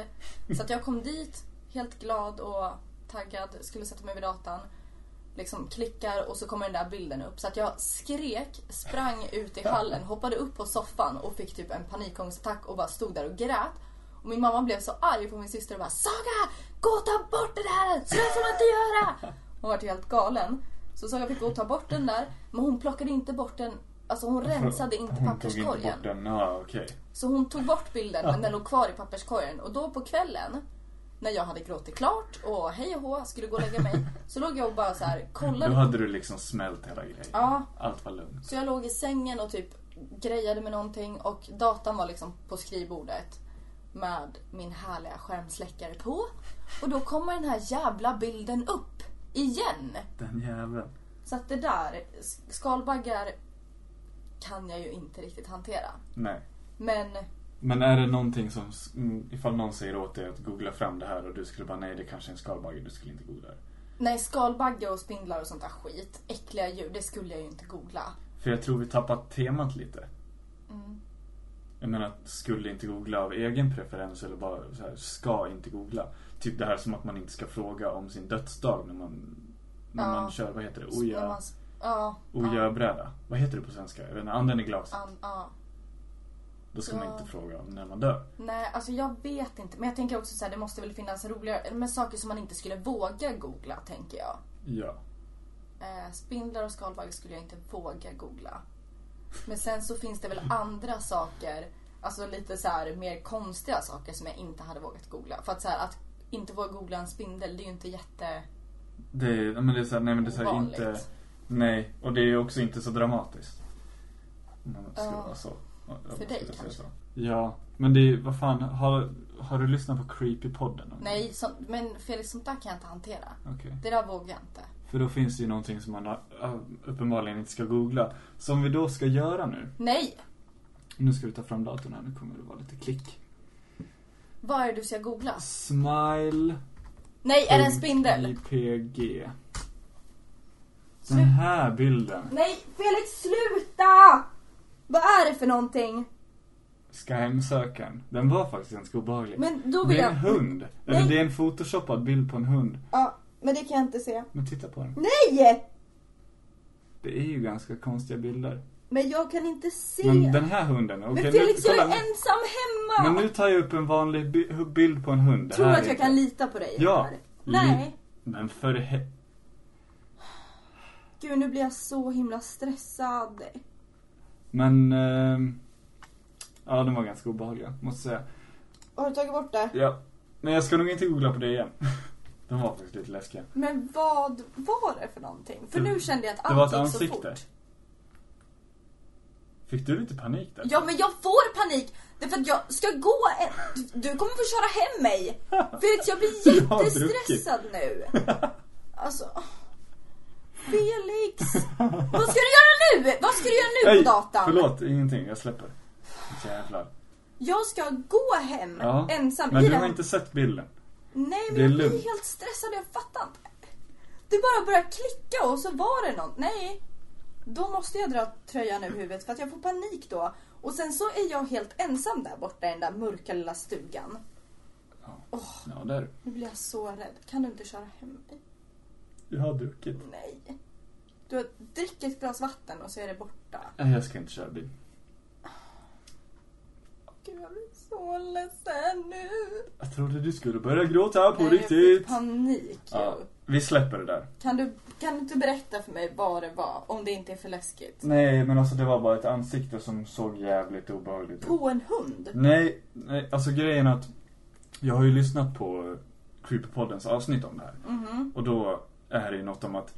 Så att jag kom dit helt glad och taggad, skulle sätta mig vid datan. Liksom klickar och så kommer den där bilden upp. Så att jag skrek, sprang ut i hallen, hoppade upp på soffan och fick typ en panikångestattack och bara stod där och grät. Och min mamma blev så arg på min syster och bara Saga! Gå och ta bort det där! Så där får man inte göra! Hon var helt galen. Så Saga fick gå och ta bort den där. Men hon plockade inte bort den, alltså hon rensade inte Hon tog papperskorgen. inte bort den, ja okej. Så hon tog bort bilden men den låg kvar i papperskorgen. Och då på kvällen när jag hade gråtit klart och hej och hå skulle gå och lägga mig. Så låg jag och bara så här Då kollade. hade du liksom smält hela grejen. Ja, Allt var lugnt. så jag låg i sängen och typ grejade med någonting och datan var liksom på skrivbordet med min härliga skärmsläckare på. Och då kommer den här jävla bilden upp igen. Den jäveln. Så att det där, skalbaggar kan jag ju inte riktigt hantera. Nej. Men Men är det någonting som, mm, ifall någon säger åt dig att googla fram det här och du skulle bara nej det kanske är en skalbagge, du skulle inte googla det. nej, skalbagge och spindlar och sånt där skit, äckliga djur, det skulle jag ju inte googla. För jag tror vi tappat temat lite. Mm. Jag menar, skulle inte googla av egen preferens eller bara så här, ska inte googla. Typ det här som att man inte ska fråga om sin dödsdag när man, när Ja. man kör, vad heter det, oja, Ja. ojabräda. Vad heter det på svenska? Jag vet inte, anden i glas. Ja, an- ja. Då ska man Ja. inte fråga om när man dör. Nej, alltså jag vet inte. Men jag tänker också så här, det måste väl finnas roligare, med saker som man inte skulle våga googla, tänker jag. Ja. Eh, spindlar och skalbaggar skulle jag inte våga googla. Men sen så finns det väl andra saker, alltså lite så här mer konstiga saker som jag inte hade vågat googla. För att så här, att inte våga googla en spindel, det är ju inte jätte... Det är, men det är så här, nej men det är så här, inte, nej. Och det är också inte så dramatiskt. Om man ska Ja. vara så. För dig kanske. så. Ja, men det är, vad fan, har, har du lyssnat på Creepy-podden? Nej, så, men Felix, sånt där kan jag inte hantera. Okej. Det där vågar jag inte. För då finns det ju någonting som man äh, uppenbarligen inte ska googla. Som vi då ska göra nu. Nej! Nu ska vi ta fram datorn här, nu kommer det vara lite klick. Vad är det du ska googla? Smile. Nej, är det en spindel? IPG. Den här bilden. Nej, Felix sluta! Vad är det för någonting? Ska. Den var faktiskt ganska obehaglig. Men då vill det är jag... en hund. Eller Nej. det är en photoshoppad bild på en hund. Ja, men det kan jag inte se. Men titta på den. Nej! Det är ju ganska konstiga bilder. Men jag kan inte se. Men den här hunden, okej Men nu, Felix, jag är kolla. ensam hemma! Men nu tar jag upp en vanlig bi- bild på en hund. Det Tror här du att är jag kan lita på dig? Ja. Nej. Men för he... Gud, nu blir jag så himla stressad. Men... ehm, ja, de var ganska obehagliga, måste säga. Har du tagit bort det? Ja. Men jag ska nog inte googla på det igen. De var faktiskt lite läskiga. Men vad var det för någonting? För Det- nu kände jag att det var allt ett gick så ansikte. fort. Fick du lite panik där? Ja, men jag får panik! Det är för att jag ska gå en... Du kommer få köra hem mig! Felix, jag blir jättestressad nu. Alltså... Felix! Vad ska du göra nu? Vad ska du göra nu på datan? Förlåt, ingenting. Jag släpper. Jävlar. Jag ska gå hem Ja. ensam Men i du den har inte sett bilden? Nej men Det jag blir helt stressad, jag fattar inte. Det bara började klicka och så var det något. Nej. Då måste jag dra tröjan ur huvudet för att jag får panik då. Och sen så är jag helt ensam där borta i den där mörka lilla stugan. Ja. Åh, Ja, där. nu blir jag så rädd. Kan du inte köra hem mig? Du har druckit. Nej. Du har drick ett glas vatten och så är det borta. Nej, jag ska inte köra bil. Gud jag blir så ledsen nu. Jag trodde du skulle börja gråta på Nej, Jag riktigt. fick panik Ja, ju. vi släpper det där. Kan du, kan du inte berätta för mig vad det var? Om det inte är för läskigt. Nej, men alltså det var bara ett ansikte som såg jävligt obehagligt ut. På en hund? Nej, nej, alltså grejen är att jag har ju lyssnat på Creepypoddens avsnitt om det här. Mhm. Och då är det ju något om att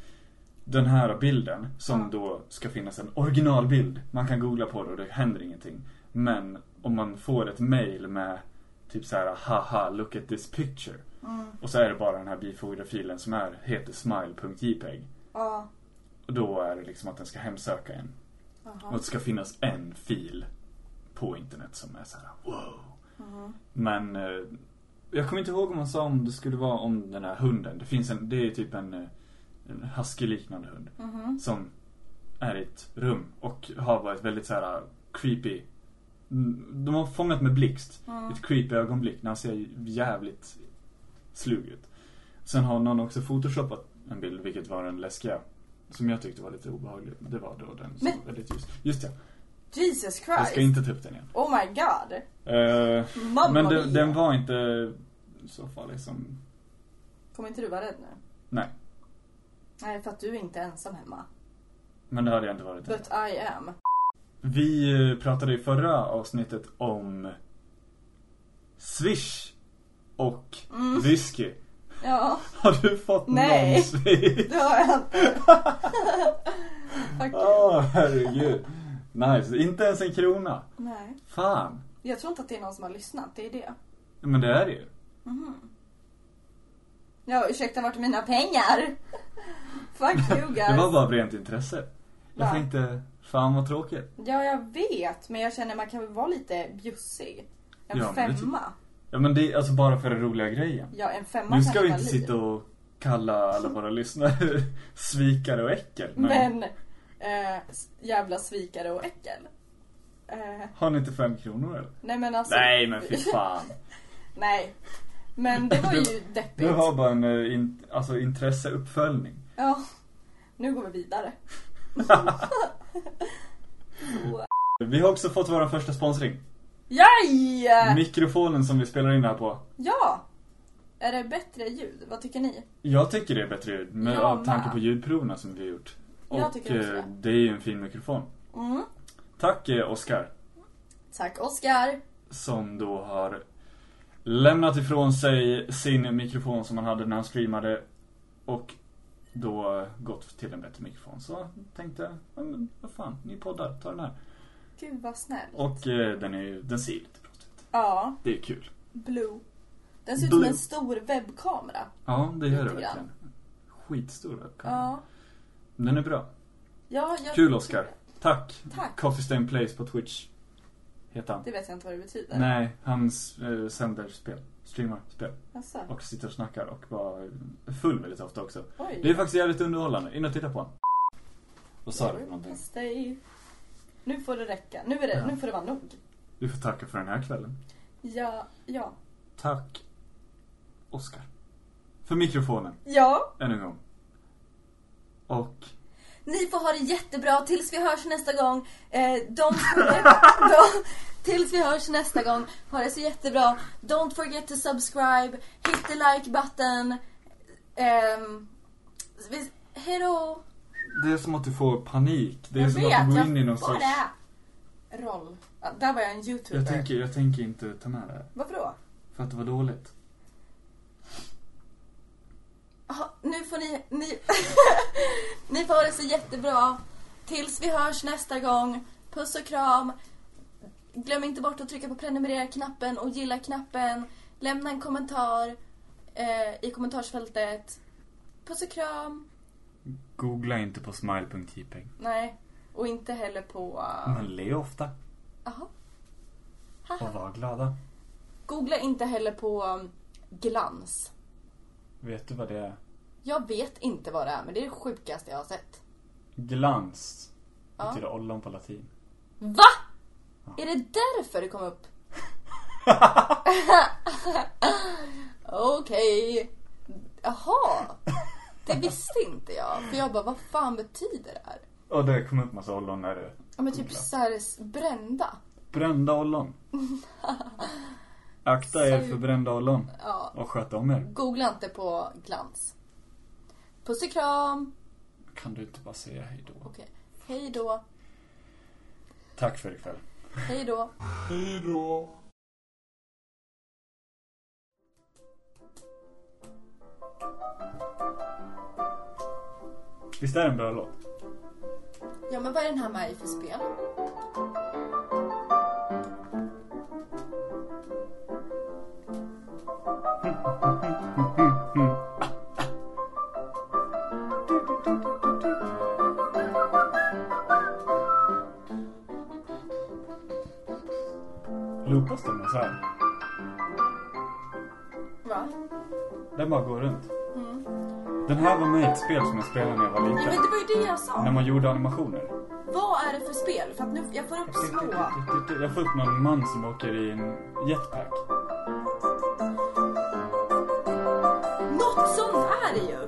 den här bilden, som då ska finnas en originalbild. Man kan googla på det och det händer ingenting. Men om man får ett mail med typ så här: haha, look at this picture. Mm. Och så är det bara den här bifodrade filen som är, heter smile.jpeg. Ja. Och då är det liksom att den ska hemsöka en. Och Jaha. det ska finnas en fil på internet som är så här: wow. Mhm. Men eh, jag kommer inte ihåg om man sa om det skulle vara om den här hunden. Det finns en, det är typ en, en husky-liknande hund. Mhm. Som är i ett rum och har varit väldigt så här creepy. Mm, De har fångat med blixt. Mm. Ett creepy ögonblick när han ser jävligt slug ut. Sen har någon också photoshoppat en bild, vilket var den läskiga. Som jag tyckte var lite obehaglig. Det var då den som Men- var väldigt ljus. Just det, Jesus jag Christ. ska inte ta upp den igen. Oh my god. Eh, Mamma men den, den var inte så farlig som... Kommer inte du vara rädd nu? Nej, Nej, för att du är inte ensam hemma. men det hade jag inte varit. But I am. Vi eh, pratade i förra avsnittet om Swish och Mm. whisky. Ja, Har du fått Nej. någon Swish? det har jag inte. Åh, herregud. Nice, inte ens en krona. Nej. Fan. Jag tror inte att det är någon som har lyssnat, det är det. Men det är det ju. Mhm. Ja, ursäkta, vart är mina pengar? Fuck you guys. Det var bara av rent intresse. Jag Va? tänkte, fan vad tråkigt. Ja, jag vet, men jag känner man kan väl vara lite bjussig. En Ja, femma. Ja men det är alltså bara för den roliga grejen. Ja, en femma Nu ska vi inte liv. sitta och kalla alla våra lyssnare svikare och äckel. Men, Men, eh, jävla svikare och äckel. Eh, har ni inte fem kronor eller? nej men alltså. Nej men fy fan. Nej. Men det var ju deppigt. Du har bara en eh, in, alltså intresseuppföljning. Ja. Nu går vi vidare. Vi har också fått vår första sponsring. Jaj! Mikrofonen som vi spelar in här på. Ja! Är det bättre ljud? Vad tycker ni? Jag tycker det är bättre ljud med, Jag av tanke på ljudproverna som vi har gjort. Och eh, det. det är ju en fin mikrofon. Mm. Tack eh, Oskar. Tack Oskar. Som då har lämnat ifrån sig sin mikrofon som han hade när han streamade. Och då gått till en bättre mikrofon. Så tänkte jag, ja, men vad fan, ni poddar, ta den här. Gud vad snällt. Och eh, den, är, den ser lite bra ut. Ja, Det är kul. blue. Den ser ut som en stor webbkamera. Ja, det gör grann. verkligen. Skitstor webcam. Ja. Den är bra. Ja, jag Kul Oskar. Tack. Tack. Coffee Stain Place på Twitch. Heter han. Det vet jag inte vad det betyder. Nej, han eh, sänder spel. Streamar spel. Jaså? Och sitter och snackar och var full väldigt ofta också. Oj. Det är faktiskt jävligt underhållande. In och titta på honom. Vad sa du för någonting? Nu får det räcka. Nu, är det, Ja. nu får det vara nog. Du får tacka för den här kvällen. Ja, ja. Tack, Oskar. För mikrofonen, Ja. än en gång. Och Ni får ha det jättebra tills vi hörs nästa gång. Eh, don't forget, don't, tills vi hörs nästa gång. Ha det så jättebra. Don't forget to subscribe. Hit the like button. Um, hejdå. det är som att du får panik. Det är jag som vet, att du går in i någon sorts... det. Roll. Där var jag en youtuber. Jag tänker, jag tänker inte ta med det. Varför då? För att det var dåligt. Aha, nu får ni... Ni, ni får ha det så jättebra. Tills vi hörs nästa gång. Puss och kram. Glöm inte bort att trycka på prenumerera-knappen och gilla-knappen. Lämna en kommentar eh, i kommentarsfältet. Puss och kram. Googla inte på smile.jpg. Nej, och inte heller på... Uh, Men le ofta aha. och var glada. Googla inte heller på um, glans. Vet du vad det är? Jag vet inte vad det är, men det är det sjukaste jag har sett. Glans Ja. betyder ollon på latin. Va? Är det därför det kom upp? Okej. Jaha. Det visste inte jag. För jag bara, vad fan betyder det här? Och det kom upp massa ollon när det Ja men typ såhär brända. Brända ollon. Akta er för brända ollon. Ja. Och sköt om er. Googla inte på glans. Puss och kram. Kan du inte bara säga hej då? Okej. Hej då. Tack för ikväll. Hej då. Hej då. Visst är det en bra låt? Ja men vad är den här med i för spel? Loopas den så här? Va? Den bara går runt. Mm. Den här var med i ett spel som jag spelade när jag var Ja, men liten. det var ju det jag sa. När man gjorde animationer. Vad är det för spel? För att nu, jag får upp små. Jag får upp någon man som åker i en jetpack. Något sånt är det ju.